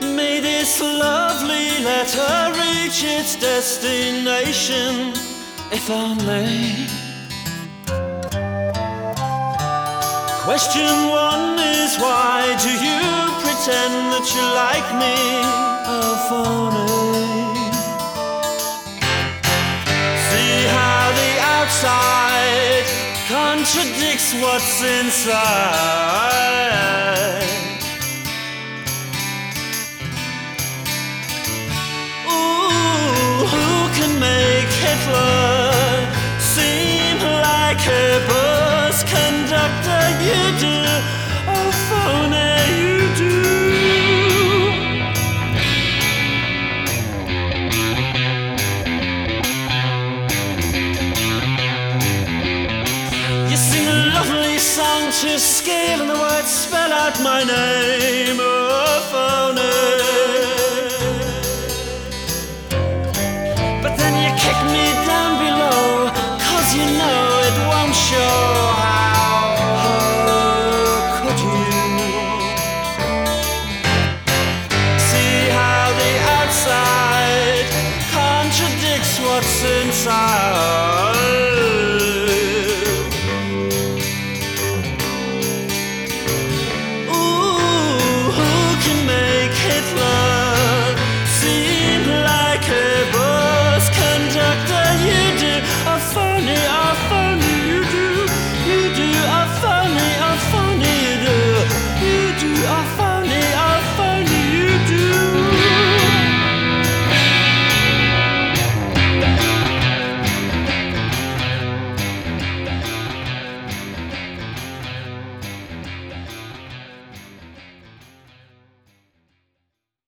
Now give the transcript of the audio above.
May this lovely letter reach its destination, if only. Question one is why do you pretend that you like me? Oh, phony. See how the outside contradicts what's inside. Seem like a bus conductor? You do, phony, you do. You sing a lovely song to scale, and the words spell out my name. kick me down you know it won't show how. How could you? See how the outside contradicts what's inside.